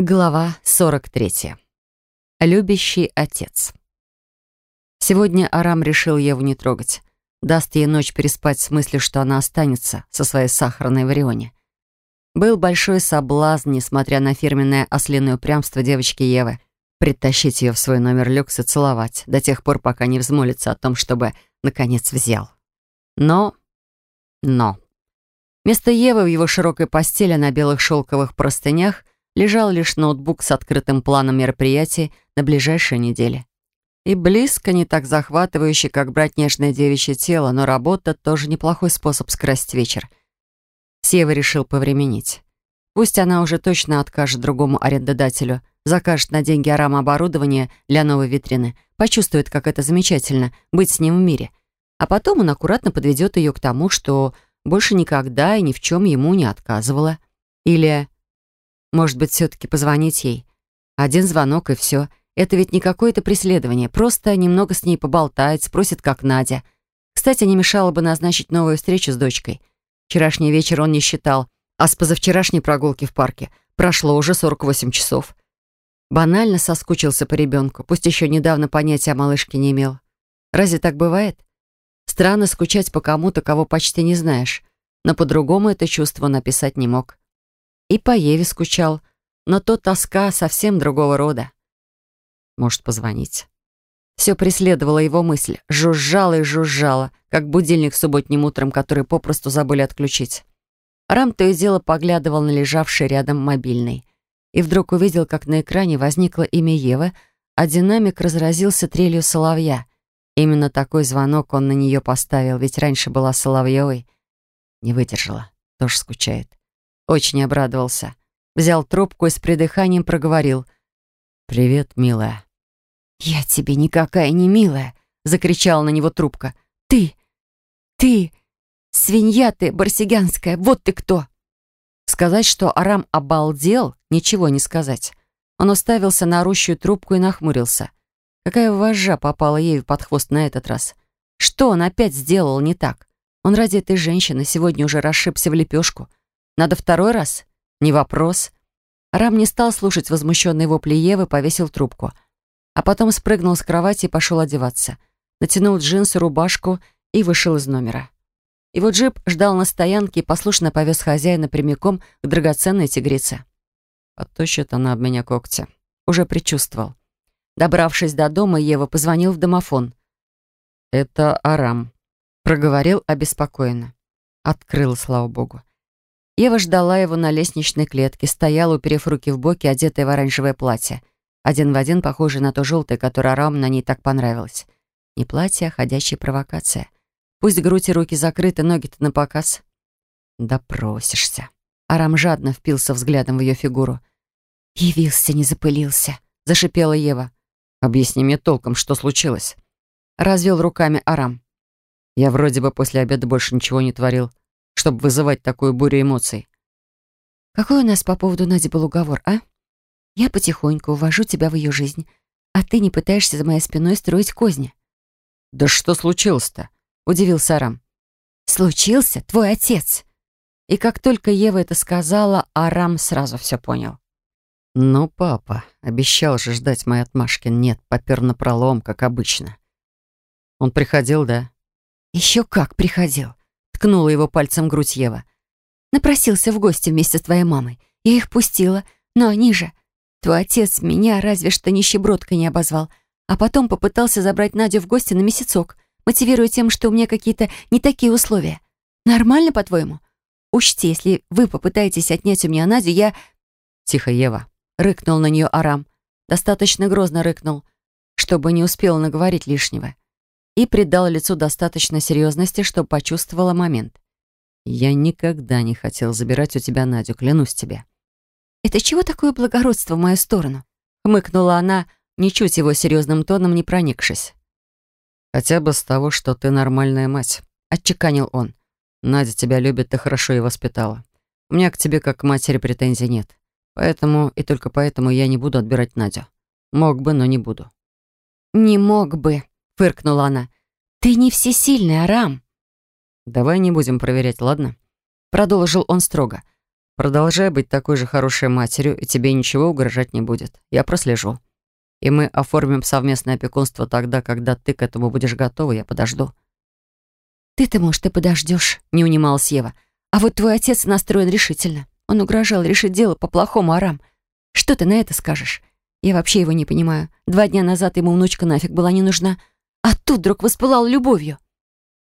Глава 43. Любящий отец. Сегодня Арам решил Еву не трогать. Даст ей ночь переспать с мыслью, что она останется со своей сахарной варионе. Был большой соблазн, несмотря на фирменное ослиное упрямство девочки Евы, притащить ее в свой номер люкс и целовать до тех пор, пока не взмолится о том, чтобы, наконец, взял. Но... Но... Вместо Евы в его широкой постели на белых шелковых простынях лежал лишь ноутбук с открытым планом мероприятий на ближайшие недели. И близко не так захватывающий, как брать нежное девичье тело, но работа тоже неплохой способ скрасить вечер. Сева решил повременить. Пусть она уже точно откажет другому арендодателю, закажет на деньги Арама оборудование для новой витрины, почувствует, как это замечательно быть с ним в мире. А потом он аккуратно подведет ее к тому, что больше никогда и ни в чем ему не отказывала. Или может быть, все-таки позвонить ей? Один звонок и все. Это ведь не какое-то преследование. Просто немного с ней поболтать, спросит, как Надя. Кстати, не мешало бы назначить новую встречу с дочкой. Вчерашний вечер он не считал, а с позавчерашней прогулки в парке прошло уже 48 часов. Банально соскучился по ребенку, пусть еще недавно понятия о малышке не имел. Разве так бывает? Странно скучать по кому-то, кого почти не знаешь, но по-другому это чувство написать не мог. И по Еве скучал, но то тоска совсем другого рода. Может, позвонить? Все преследовала его мысль, жужжала и жужжала, как будильник субботним утром, который попросту забыли отключить. Рам то и дело поглядывал на лежавший рядом мобильный. И вдруг увидел, как на экране возникло имя Евы, а динамик разразился трелью соловья. Именно такой звонок он на нее поставил, ведь раньше была Соловьевой. Не выдержала, тоже скучает. Очень обрадовался. Взял трубку и с придыханием проговорил. «Привет, милая». «Я тебе никакая не милая», — закричала на него трубка. «Ты! Ты! Свинья ты, барсиганская! Вот ты кто!» Сказать, что Арам обалдел, ничего не сказать. Он уставился на орущую трубку и нахмурился. Какая вожжа попала ей под хвост на этот раз? Что он опять сделал не так? Он ради этой женщины сегодня уже расшибся в лепешку — надо второй раз? Не вопрос. Рам не стал слушать возмущенные вопли Евы, повесил трубку. А потом спрыгнул с кровати и пошел одеваться. Натянул джинсы, рубашку и вышел из номера. Его джип ждал на стоянке и послушно повез хозяина прямиком к драгоценной тигрице. Оттощит она об меня когти. Уже предчувствовал. Добравшись до дома, Ева позвонил в домофон. «Это Арам», — проговорил обеспокоенно. Открыл, слава богу. Ева ждала его на лестничной клетке, стояла, уперев руки в боки, одетая в оранжевое платье. Один в один похожее на то желтое, которое Арам на ней так понравилось. Не платье, а ходящая провокация. Пусть грудь и руки закрыты, ноги-то на показ. Допросишься. Арам жадно впился взглядом в ее фигуру. «Явился, не запылился», — зашипела Ева. «Объясни мне толком, что случилось?» Развел руками Арам. «Я вроде бы после обеда больше ничего не творил чтобы вызывать такую бурю эмоций. Какой у нас по поводу Нади был уговор, а? Я потихоньку увожу тебя в ее жизнь, а ты не пытаешься за моей спиной строить козни. Да что случилось-то? Удивился Арам. Случился твой отец. И как только Ева это сказала, Арам сразу все понял. «Ну, папа, обещал же ждать моей отмашки. Нет, попер на пролом, как обычно». «Он приходил, да?» «Еще как приходил. Ткнула его пальцем грудь Ева. Напросился в гости вместе с твоей мамой. Я их пустила, но они же... Твой отец меня разве что нищебродкой не обозвал, а потом попытался забрать Надю в гости на месяцок, мотивируя тем, что у меня какие-то не такие условия. Нормально, по-твоему? Учти, если вы попытаетесь отнять у меня Надю, я... Тихо, Ева. Рыкнул на нее Арам. Достаточно грозно рыкнул, чтобы не успел наговорить лишнего и придал лицу достаточно серьезности, чтобы почувствовала момент. «Я никогда не хотел забирать у тебя Надю, клянусь тебе». «Это чего такое благородство в мою сторону?» Хмыкнула она, ничуть его серьезным тоном не проникшись. «Хотя бы с того, что ты нормальная мать», — отчеканил он. «Надя тебя любит, ты хорошо ее воспитала. У меня к тебе как к матери претензий нет. Поэтому и только поэтому я не буду отбирать Надю. Мог бы, но не буду». «Не мог бы», — фыркнула она. «Ты не всесильный, Арам». «Давай не будем проверять, ладно?» Продолжил он строго. Продолжай быть такой же хорошей матерью, и тебе ничего угрожать не будет. Я прослежу. И мы оформим совместное опекунство тогда, когда ты к этому будешь готова, я подожду». «Ты-то, может, и подождешь», — не унималась Ева. «А вот твой отец настроен решительно. Он угрожал решить дело по-плохому, Арам. Что ты на это скажешь? Я вообще его не понимаю. Два дня назад ему внучка нафиг была не нужна, а тут вдруг воспылал любовью».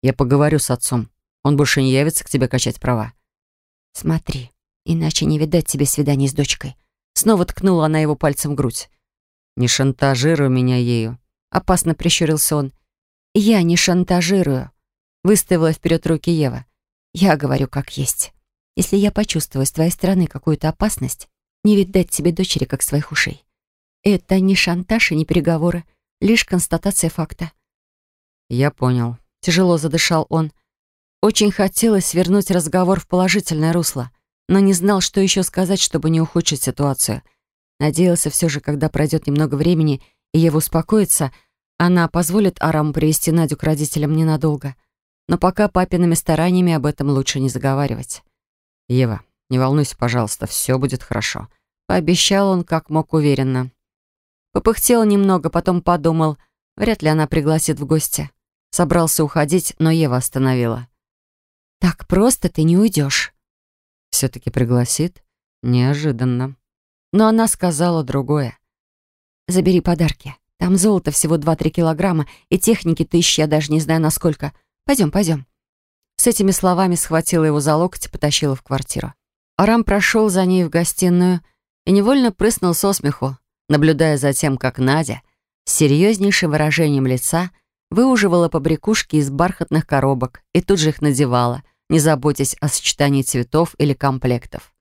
«Я поговорю с отцом. Он больше не явится к тебе качать права». «Смотри, иначе не видать тебе свиданий с дочкой». Снова ткнула она его пальцем в грудь. «Не шантажируй меня ею», — опасно прищурился он. «Я не шантажирую», — выставила вперед руки Ева. «Я говорю, как есть. Если я почувствую с твоей стороны какую-то опасность, не видать тебе дочери, как своих ушей. Это не шантаж и не переговоры, лишь констатация факта». «Я понял», — тяжело задышал он. Очень хотелось вернуть разговор в положительное русло, но не знал, что еще сказать, чтобы не ухудшить ситуацию — Надеялся все же, когда пройдет немного времени, и Ева успокоится, она позволит Араму привести Надю к родителям ненадолго. Но пока папиными стараниями об этом лучше не заговаривать. «Ева, не волнуйся, пожалуйста, все будет хорошо», — пообещал он как мог уверенно. Попыхтел немного, потом подумал, вряд ли она пригласит в гости. Собрался уходить, но Ева остановила. «Так просто ты не уйдешь». «Все-таки пригласит? Неожиданно» но она сказала другое. «Забери подарки. Там золото всего 2-3 килограмма, и техники тысячи, я даже не знаю насколько. Пойдем, пойдем». С этими словами схватила его за локоть и потащила в квартиру. Арам прошел за ней в гостиную и невольно прыснул со смеху, наблюдая за тем, как Надя с серьезнейшим выражением лица выуживала побрякушки из бархатных коробок и тут же их надевала, не заботясь о сочетании цветов или комплектов.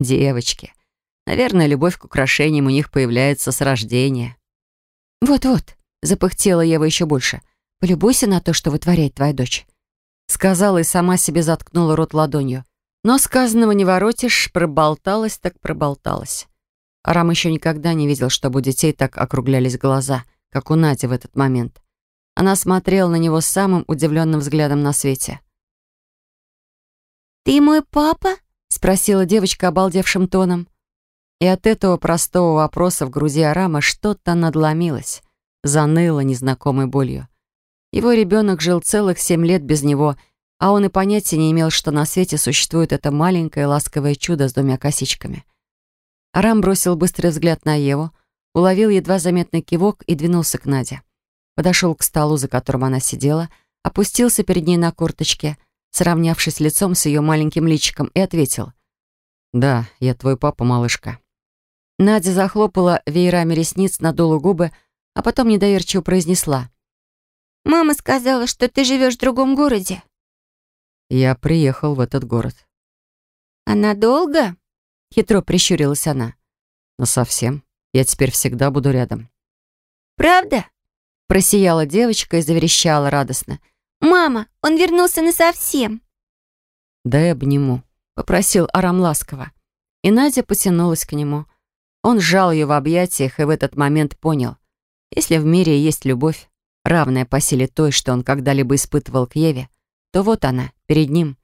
Девочки, Наверное, любовь к украшениям у них появляется с рождения. «Вот-вот», — запыхтела Ева еще больше, «полюбуйся на то, что вытворяет твоя дочь». Сказала и сама себе заткнула рот ладонью. Но сказанного не воротишь, проболталась так проболталась. Арам еще никогда не видел, чтобы у детей так округлялись глаза, как у Нади в этот момент. Она смотрела на него самым удивленным взглядом на свете. «Ты мой папа?» — спросила девочка обалдевшим тоном. И от этого простого вопроса в груди Арама что-то надломилось, заныло незнакомой болью. Его ребенок жил целых семь лет без него, а он и понятия не имел, что на свете существует это маленькое ласковое чудо с двумя косичками. Арам бросил быстрый взгляд на Еву, уловил едва заметный кивок и двинулся к Наде. Подошел к столу, за которым она сидела, опустился перед ней на корточке, сравнявшись лицом с ее маленьким личиком, и ответил. «Да, я твой папа, малышка». Надя захлопала веерами ресниц, надула губы, а потом недоверчиво произнесла. «Мама сказала, что ты живешь в другом городе». «Я приехал в этот город». «А надолго?» — хитро прищурилась она. «Но совсем. Я теперь всегда буду рядом». «Правда?» — просияла девочка и заверещала радостно. «Мама, он вернулся насовсем». «Дай обниму», — попросил Арам ласково. И Надя потянулась к нему — он сжал ее в объятиях и в этот момент понял, если в мире есть любовь, равная по силе той, что он когда-либо испытывал к Еве, то вот она, перед ним,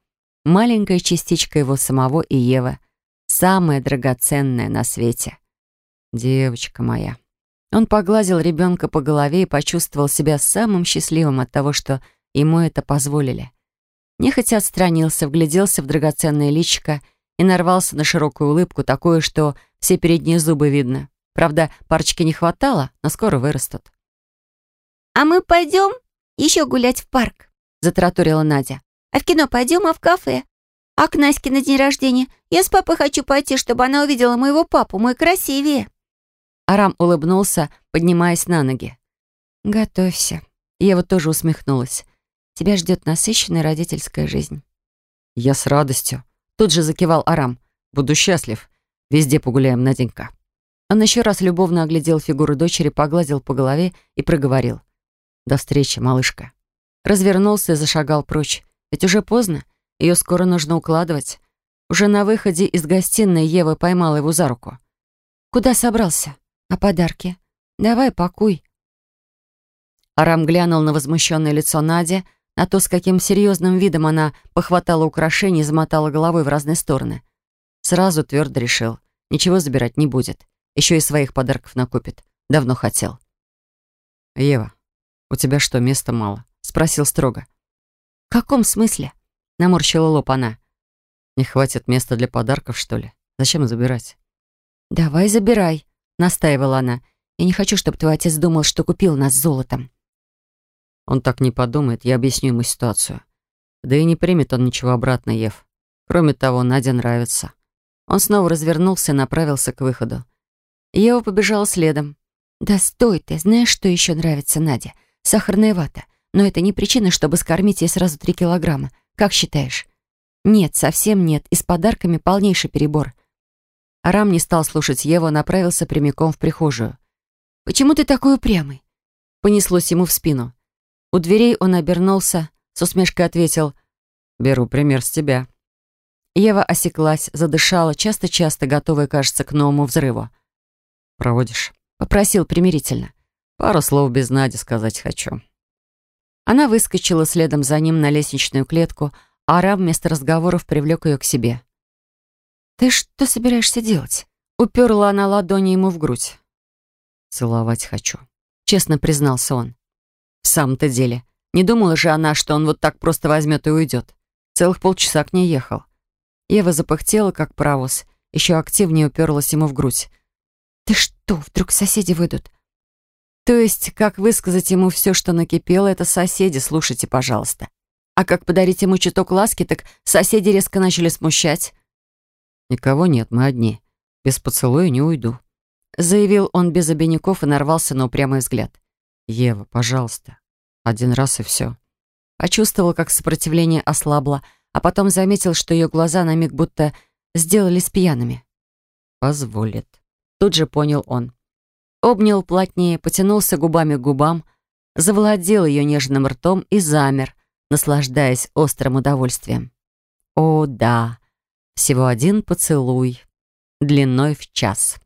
маленькая частичка его самого и Евы, самая драгоценная на свете. Девочка моя. Он погладил ребенка по голове и почувствовал себя самым счастливым от того, что ему это позволили. Нехотя отстранился, вгляделся в драгоценное личико и нарвался на широкую улыбку, такую, что все передние зубы видно. Правда, парочки не хватало, но скоро вырастут. «А мы пойдем еще гулять в парк», — затраторила Надя. «А в кино пойдем, а в кафе? А к Наське на день рождения? Я с папой хочу пойти, чтобы она увидела моего папу, мой красивее». Арам улыбнулся, поднимаясь на ноги. «Готовься». Ева тоже усмехнулась. «Тебя ждет насыщенная родительская жизнь». «Я с радостью», Тут же закивал Арам. «Буду счастлив. Везде погуляем, Наденька». Он еще раз любовно оглядел фигуру дочери, погладил по голове и проговорил. «До встречи, малышка». Развернулся и зашагал прочь. Ведь уже поздно. Ее скоро нужно укладывать. Уже на выходе из гостиной Ева поймала его за руку. «Куда собрался? А подарки? Давай, пакуй». Арам глянул на возмущенное лицо Нади, на то, с каким серьезным видом она похватала украшения и замотала головой в разные стороны. Сразу твердо решил. Ничего забирать не будет. Еще и своих подарков накупит. Давно хотел. «Ева, у тебя что, места мало?» — спросил строго. «В каком смысле?» — наморщила лоб она. «Не хватит места для подарков, что ли? Зачем забирать?» «Давай забирай», — настаивала она. «Я не хочу, чтобы твой отец думал, что купил нас золотом». Он так не подумает, я объясню ему ситуацию. Да и не примет он ничего обратно, Ев. Кроме того, Надя нравится. Он снова развернулся и направился к выходу. Ева побежала следом. «Да стой ты, знаешь, что еще нравится Наде? Сахарная вата. Но это не причина, чтобы скормить ей сразу три килограмма. Как считаешь?» «Нет, совсем нет. И с подарками полнейший перебор». Арам не стал слушать Еву, направился прямиком в прихожую. «Почему ты такой упрямый?» Понеслось ему в спину. У дверей он обернулся, с усмешкой ответил «Беру пример с тебя». Ева осеклась, задышала, часто-часто готовая, кажется, к новому взрыву. «Проводишь?» — попросил примирительно. «Пару слов без Нади сказать хочу». Она выскочила следом за ним на лестничную клетку, Арам вместо разговоров привлек ее к себе. «Ты что собираешься делать?» Уперла она ладони ему в грудь. «Целовать хочу», — честно признался он. В самом-то деле, не думала же она, что он вот так просто возьмет и уйдет. Целых полчаса к ней ехал. Ева запыхтела, как паровоз, еще активнее уперлась ему в грудь. «Ты что, вдруг соседи выйдут?» То есть, как высказать ему все, что накипело, это соседи, слушайте, пожалуйста. А как подарить ему чуток ласки, так соседи резко начали смущать. «Никого нет, мы одни. Без поцелуя не уйду», — заявил он без обиняков и нарвался на упрямый взгляд. «Ева, пожалуйста. Один раз и все». Почувствовал, как сопротивление ослабло, а потом заметил, что ее глаза на миг будто сделались пьяными. «Позволит». Тут же понял он. Обнял плотнее, потянулся губами к губам, завладел ее нежным ртом и замер, наслаждаясь острым удовольствием. О, да, всего один поцелуй, длиной в час.